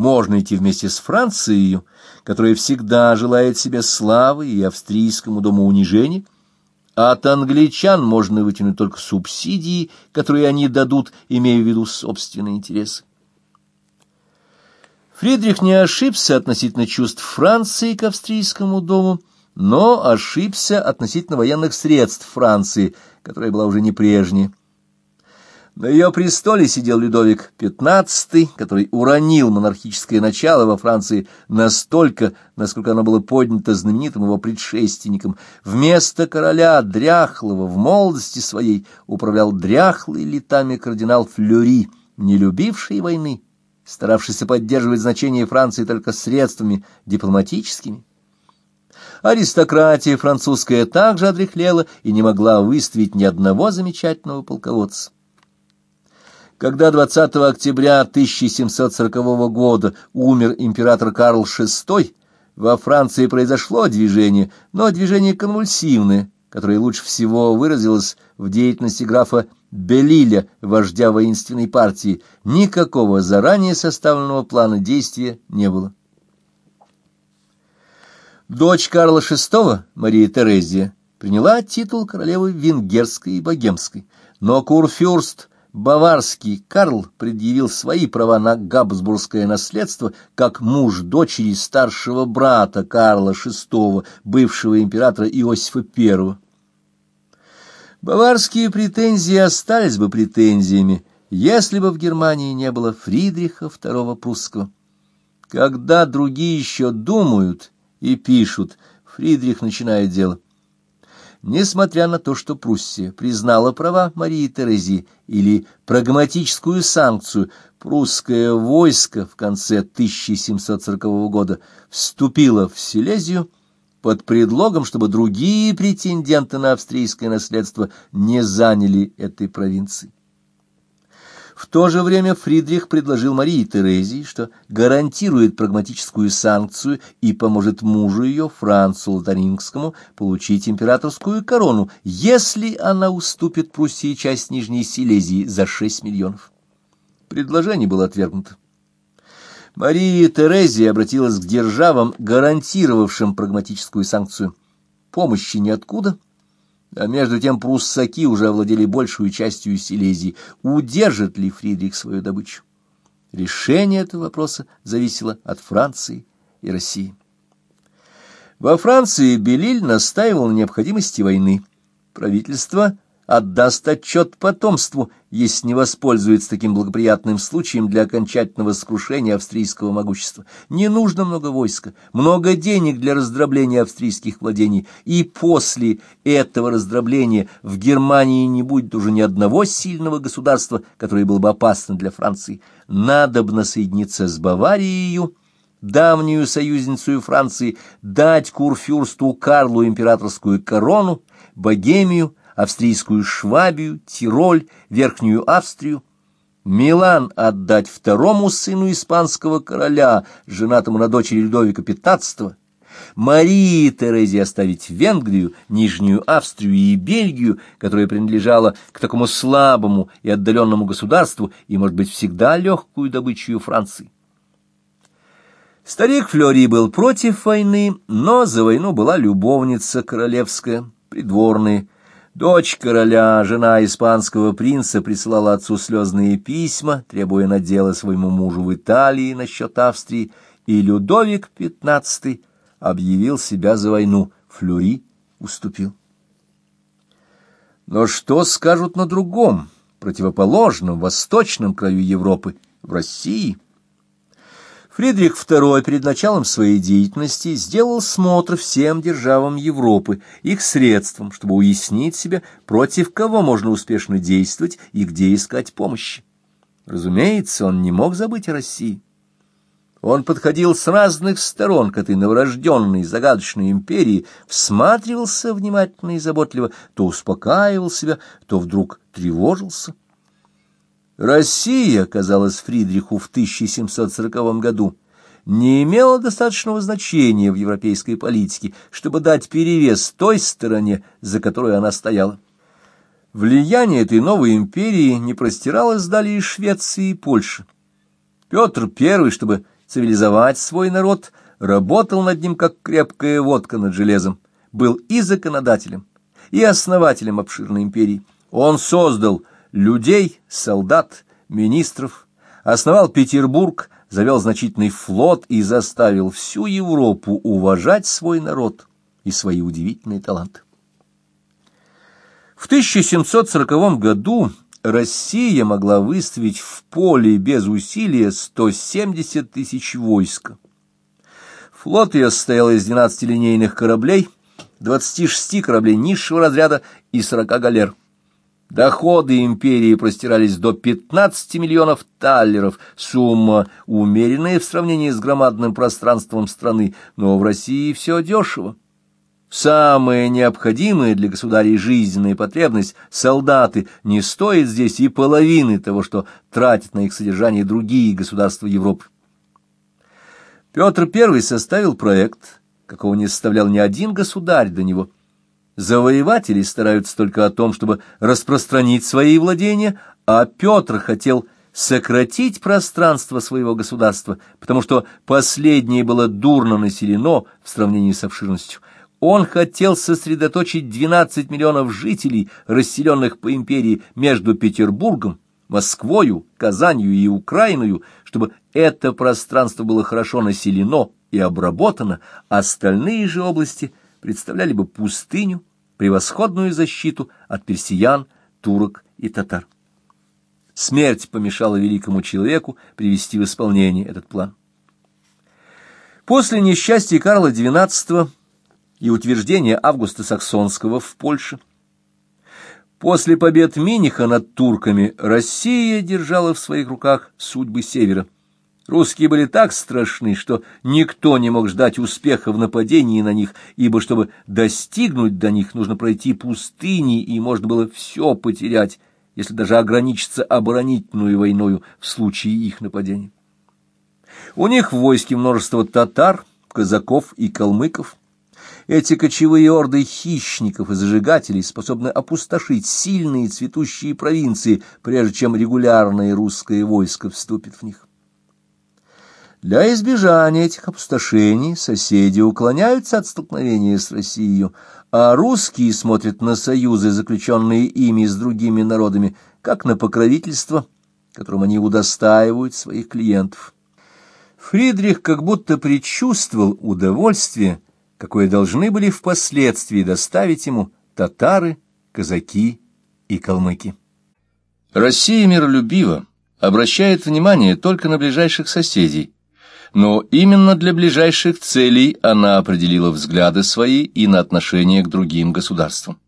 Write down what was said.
можно идти вместе с Францией, которая всегда желает себе славы и австрийскому дому унижения, а от англичан можно вытянуть только субсидии, которые они дадут, имея в виду собственные интересы. Фридрих не ошибся относительно чувств Франции к австрийскому дому, но ошибся относительно военных средств Франции, которая была уже не прежняя. На ее престоле сидел Людовик XV, который уронил монархическое начало во Франции настолько, насколько оно было поднято знаменитым его предшественником. Вместо короля дряхлого в молодости своей управлял дряхлый летами кардинал Флюри, не любивший войны, старавшийся поддерживать значение Франции только средствами дипломатическими. Аристократия французская также отрехлела и не могла выставить ни одного замечательного полководца. Когда 20 октября 1740 года умер император Карл VI, во Франции произошло движение, но движение конвульсивное, которое лучше всего выразилось в деятельности графа Белиля, вождя воинственной партии. Никакого заранее составленного плана действия не было. Дочь Карла VI, Мария Терезия, приняла титул королевы Венгерской и Богемской, но Курфюрст Баварский Карл предъявил свои права на габсбургское наследство как муж дочери старшего брата Карла VI, бывшего императора Иосифа I. Баварские претензии остались бы претензиями, если бы в Германии не было Фридриха II прусского. Когда другие еще думают и пишут, Фридрих начинает дело. Несмотря на то, что Пруссия признала права Марии Терезии или прагматическую санкцию, прусское войско в конце 1740 года вступило в Силезию под предлогом, чтобы другие претенденты на австрийское наследство не заняли этой провинции. В то же время Фридрих предложил Марии Терезии, что гарантирует прагматическую санкцию и поможет мужу ее, Францу Лотарингскому, получить императорскую корону, если она уступит Пруссии часть Нижней Силезии за 6 миллионов. Предложение было отвергнуто. Мария Терезия обратилась к державам, гарантировавшим прагматическую санкцию. Помощи ниоткуда – а между тем пруссаки уже овладели большую частью Силезии. Удержит ли Фридрих свою добычу? Решение этого вопроса зависело от Франции и России. Во Франции Белиль настаивал на необходимости войны. Правительство отдаст отчет потомству, если не воспользуется таким благоприятным случаем для окончательного скрушения австрийского могущества. Не нужно много войска, много денег для раздробления австрийских владений, и после этого раздробления в Германии не будет уже ни одного сильного государства, которое было бы опасно для Франции. Надобно соединиться с Баварией, давнюю союзницу Франции, дать курфюрсту Карлу императорскую корону, Богемию, австрийскую Швабию, Тироль, Верхнюю Австрию, Милан отдать второму сыну испанского короля, женатому на дочери Людовика XV, Марии Терезе оставить Венгрию, Нижнюю Австрию и Бельгию, которая принадлежала к такому слабому и отдаленному государству и, может быть, всегда легкую добычу Франции. Старик Флори был против войны, но за войну была любовница королевская, придворная, Дочь короля, жена испанского принца, прислала отцу слезные письма, требуя надела своему мужу в Италии насчет Австрии, и Людовик XV объявил себя за войну. Флюри уступил. Но что скажут на другом, противоположном, восточном краю Европы, в России? Фридрих II перед началом своей деятельности сделал смотр всем державам Европы, их средствам, чтобы уяснить себе, против кого можно успешно действовать и где искать помощи. Разумеется, он не мог забыть о России. Он подходил с разных сторон к этой новорожденной загадочной империи, всматривался внимательно и заботливо, то успокаивал себя, то вдруг тревожился. Россия, казалось Фридриху в 1740 году, не имела достаточного значения в европейской политике, чтобы дать перевес той стороне, за которой она стояла. Влияние этой новой империи не простиралось далее Швеции и Польши. Петр I, чтобы цивилизовать свой народ, работал над ним, как крепкая водка над железом, был и законодателем, и основателем обширной империи. Он создал людей, солдат, министров, основал Петербург, завел значительный флот и заставил всю Европу уважать свой народ и свои удивительные таланты. В 1740 году Россия могла выставить в поле без усилия 170 тысяч войск. Флот ее состоял из 12 линейных кораблей, 26 кораблей низшего разряда и 40 галер. Доходы империи простирались до 15 миллионов таллеров, сумма умеренная в сравнении с громадным пространством страны, но в России все дешево. Самая необходимая для государей жизненная потребность — солдаты — не стоит здесь и половины того, что тратят на их содержание другие государства Европы. Петр I составил проект, какого не составлял ни один государь до него — Завоеватели стараются только о том, чтобы распространить свои владения, а Петр хотел сократить пространство своего государства, потому что последнее было дурно населено в сравнении с обширностью. Он хотел сосредоточить 12 миллионов жителей, расселенных по империи между Петербургом, Москвою, Казанью и Украиной, чтобы это пространство было хорошо населено и обработано, остальные же области представляли бы пустыню, превосходную защиту от персиян, турок и татар. Смерть помешала великому человеку привести в исполнение этот план. После несчастья Карла XII и утверждения Августа Саксонского в Польше, после побед Миниха над турками, Россия держала в своих руках судьбы Севера – Русские были так страшны, что никто не мог ждать успеха в нападении на них, ибо чтобы достигнуть до них, нужно пройти пустыни, и можно было все потерять, если даже ограничиться оборонительную войною в случае их нападения. У них в войске множество татар, казаков и калмыков. Эти кочевые орды хищников и зажигателей способны опустошить сильные цветущие провинции, прежде чем регулярное русское войско вступит в них. Для избежания этих опустошений соседи уклоняются от столкновения с Россией, а русские смотрят на союзы, заключенные ими с другими народами, как на покровительство, которым они удостаивают своих клиентов. Фридрих как будто предчувствовал удовольствие, какое должны были впоследствии доставить ему татары, казаки и калмыки. Россия миролюбива, обращает внимание только на ближайших соседей, но именно для ближайших целей она определила взгляды свои и на отношение к другим государствам.